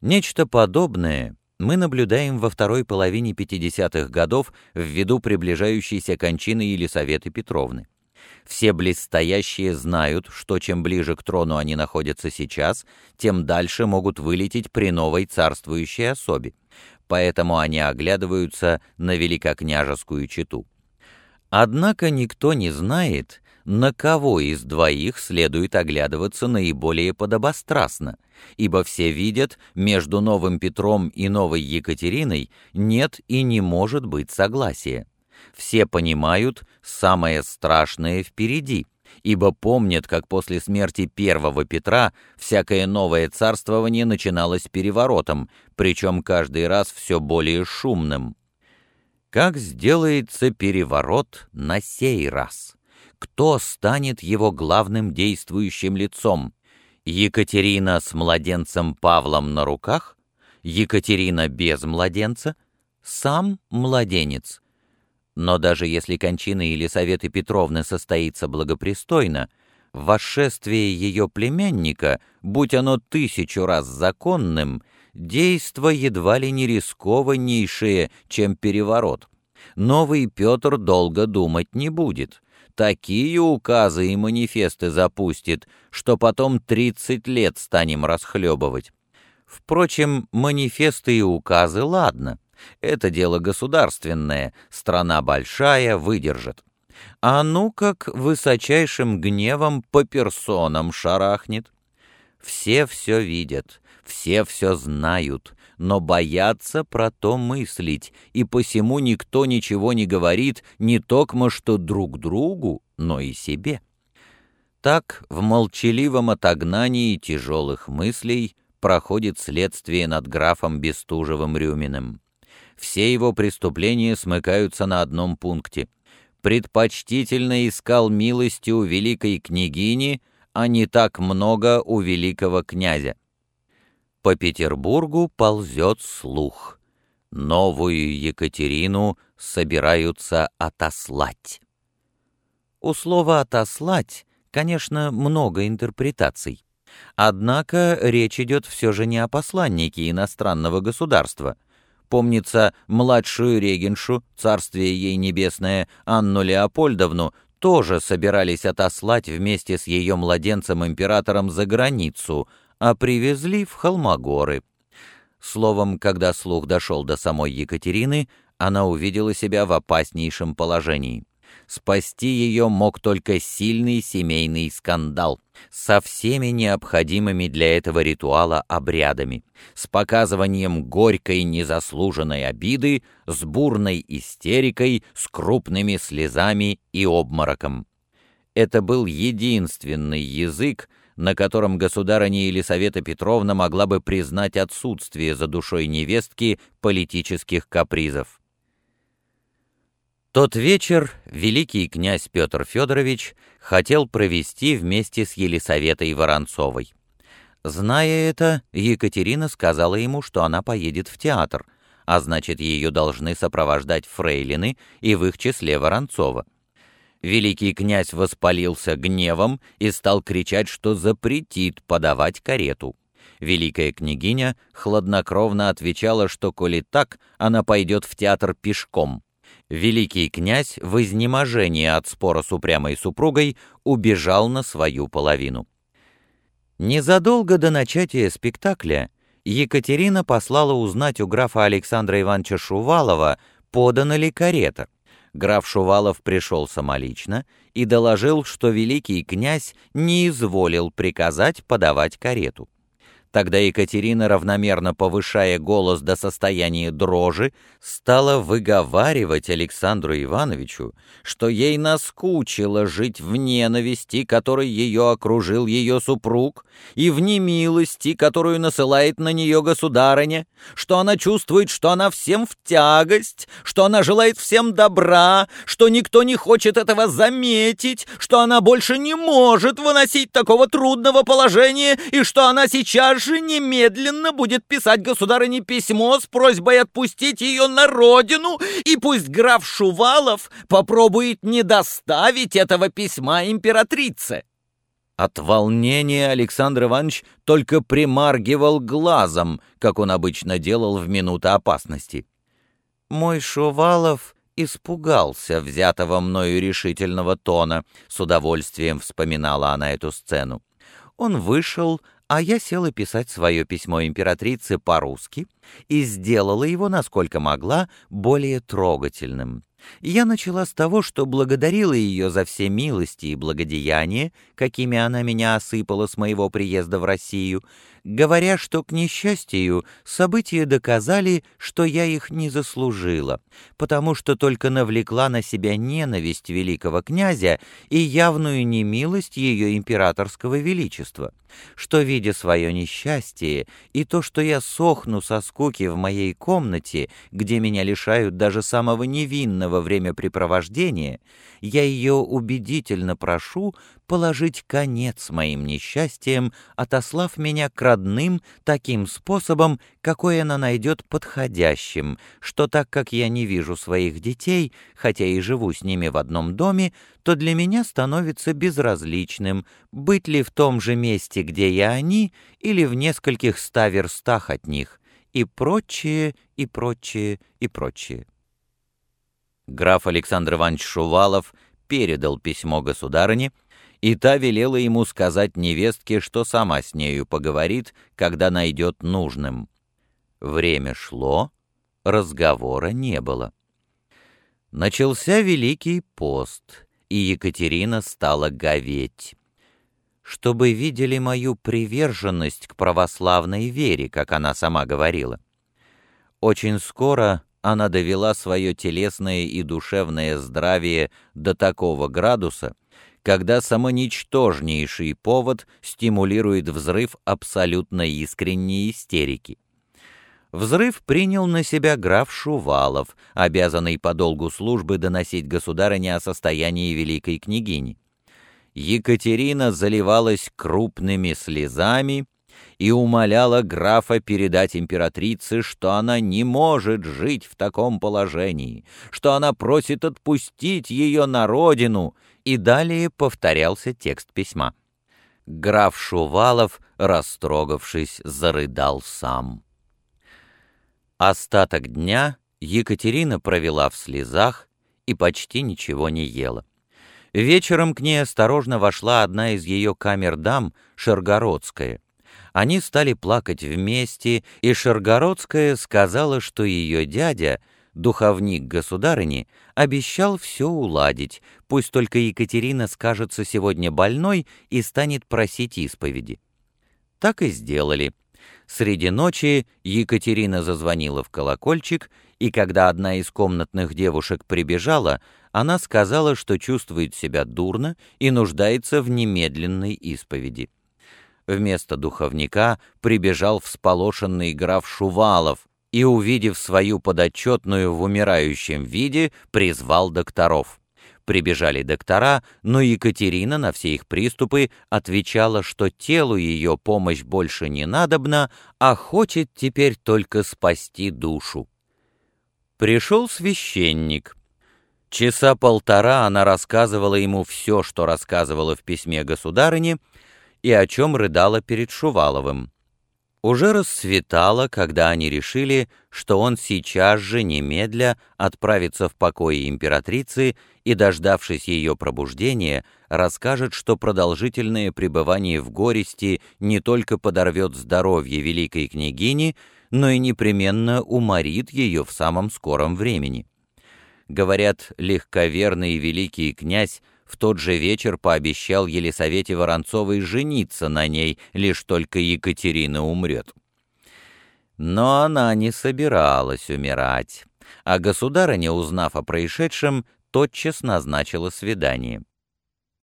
Нечто подобное мы наблюдаем во второй половине 50-х годов ввиду приближающейся кончины Елисаветы Петровны. Все близстоящие знают, что чем ближе к трону они находятся сейчас, тем дальше могут вылететь при новой царствующей особе. Поэтому они оглядываются на великокняжескую чету. Однако никто не знает, на кого из двоих следует оглядываться наиболее подобострастно, ибо все видят, между новым Петром и новой Екатериной нет и не может быть согласия. Все понимают, самое страшное впереди, ибо помнят, как после смерти первого Петра всякое новое царствование начиналось переворотом, причем каждый раз все более шумным. Как сделается переворот на сей раз? Кто станет его главным действующим лицом. Екатерина с младенцем Павлом на руках? Екатерина без младенца? Сам младенец? Но даже если кончина Елисаветы Петровны состоится благопристойно, восшествие ее племянника, будь оно тысячу раз законным, действо едва ли не рискованнейшее, чем переворот. Новый Петр долго думать не будет такие указы и манифесты запустит, что потом 30 лет станем расхлебывать. Впрочем, манифесты и указы, ладно, это дело государственное, страна большая, выдержит. А ну как высочайшим гневом по персонам шарахнет. Все все видят, все все знают, но боятся про то мыслить, и посему никто ничего не говорит не токмо что друг другу, но и себе. Так в молчаливом отогнании тяжелых мыслей проходит следствие над графом Бестужевым-Рюминым. Все его преступления смыкаются на одном пункте. Предпочтительно искал милости у великой княгини, а не так много у великого князя. По Петербургу ползет слух. Новую Екатерину собираются отослать. У слова «отослать», конечно, много интерпретаций. Однако речь идет все же не о посланнике иностранного государства. Помнится, младшую регеншу, царствие ей небесное, Анну Леопольдовну, тоже собирались отослать вместе с ее младенцем-императором за границу, а привезли в Холмогоры. Словом, когда слух дошел до самой Екатерины, она увидела себя в опаснейшем положении. Спасти ее мог только сильный семейный скандал со всеми необходимыми для этого ритуала обрядами, с показыванием горькой незаслуженной обиды, с бурной истерикой, с крупными слезами и обмороком. Это был единственный язык, на котором государыня Елисавета Петровна могла бы признать отсутствие за душой невестки политических капризов. Тот вечер великий князь Петр Федорович хотел провести вместе с Елисаветой Воронцовой. Зная это, Екатерина сказала ему, что она поедет в театр, а значит, ее должны сопровождать фрейлины и в их числе Воронцова великий князь воспалился гневом и стал кричать, что запретит подавать карету. Великая княгиня хладнокровно отвечала, что, коли так, она пойдет в театр пешком. Великий князь в изнеможении от спора с упрямой супругой убежал на свою половину. Незадолго до начатия спектакля Екатерина послала узнать у графа Александра Ивановича Шувалова, подана ли карета граф Шувалов пришел самолично и доложил, что великий князь не изволил приказать подавать карету. Тогда Екатерина, равномерно повышая голос до состояния дрожи, стала выговаривать Александру Ивановичу, что ей наскучило жить в ненависти, которой ее окружил ее супруг, и в немилости, которую насылает на нее государыня, что она чувствует, что она всем в тягость, что она желает всем добра, что никто не хочет этого заметить, что она больше не может выносить такого трудного положения, и что она сейчас же немедленно будет писать государыне письмо с просьбой отпустить ее на родину, и пусть граф Шувалов попробует не доставить этого письма императрице. От волнения Александр Иванович только примаргивал глазом, как он обычно делал в минуты опасности. Мой Шувалов испугался взятого мною решительного тона, с удовольствием вспоминала она эту сцену. Он вышел, а я села писать свое письмо императрице по-русски и сделала его, насколько могла, более трогательным. Я начала с того, что благодарила ее за все милости и благодеяния, какими она меня осыпала с моего приезда в Россию, говоря, что, к несчастью, события доказали, что я их не заслужила, потому что только навлекла на себя ненависть великого князя и явную немилость ее императорского величества, что, видя свое несчастье и то, что я сохну со скуки в моей комнате, где меня лишают даже самого невинного времяпрепровождения, я ее убедительно прошу положить конец моим несчастьям, отослав меня к родным таким способом, какой она найдет подходящим, что так как я не вижу своих детей, хотя и живу с ними в одном доме, то для меня становится безразличным, быть ли в том же месте, где я они, или в нескольких ста верстах от них, и прочее, и прочее, и прочее. Граф Александр Иванович Шувалов передал письмо государыне, и та велела ему сказать невестке, что сама с нею поговорит, когда найдет нужным. Время шло, разговора не было. Начался Великий пост, и Екатерина стала говеть. Чтобы видели мою приверженность к православной вере, как она сама говорила. Очень скоро она довела свое телесное и душевное здравие до такого градуса, когда самоничтожнейший повод стимулирует взрыв абсолютно искренней истерики. Взрыв принял на себя граф Шувалов, обязанный по долгу службы доносить государыне о состоянии великой княгини. Екатерина заливалась крупными слезами, и умоляла графа передать императрице, что она не может жить в таком положении, что она просит отпустить ее на родину, и далее повторялся текст письма. Граф Шувалов, растрогавшись, зарыдал сам. Остаток дня Екатерина провела в слезах и почти ничего не ела. Вечером к ней осторожно вошла одна из ее камер дам, Шаргородская — они стали плакать вместе, и Шаргородская сказала, что ее дядя, духовник государыни, обещал все уладить, пусть только Екатерина скажется сегодня больной и станет просить исповеди. Так и сделали. Среди ночи Екатерина зазвонила в колокольчик, и когда одна из комнатных девушек прибежала, она сказала, что чувствует себя дурно и нуждается в немедленной исповеди. Вместо духовника прибежал всполошенный граф Шувалов и, увидев свою подотчетную в умирающем виде, призвал докторов. Прибежали доктора, но Екатерина на все их приступы отвечала, что телу ее помощь больше не надобна, а хочет теперь только спасти душу. Пришел священник. Часа полтора она рассказывала ему все, что рассказывала в письме государыне, и о чем рыдала перед Шуваловым. Уже рассветало, когда они решили, что он сейчас же, немедля, отправится в покое императрицы и, дождавшись ее пробуждения, расскажет, что продолжительное пребывание в горести не только подорвет здоровье великой княгини, но и непременно уморит ее в самом скором времени. Говорят, легковерный великий князь в тот же вечер пообещал Елисавете Воронцовой жениться на ней, лишь только Екатерина умрет. Но она не собиралась умирать, а государыня, узнав о происшедшем, тотчас назначила свидание.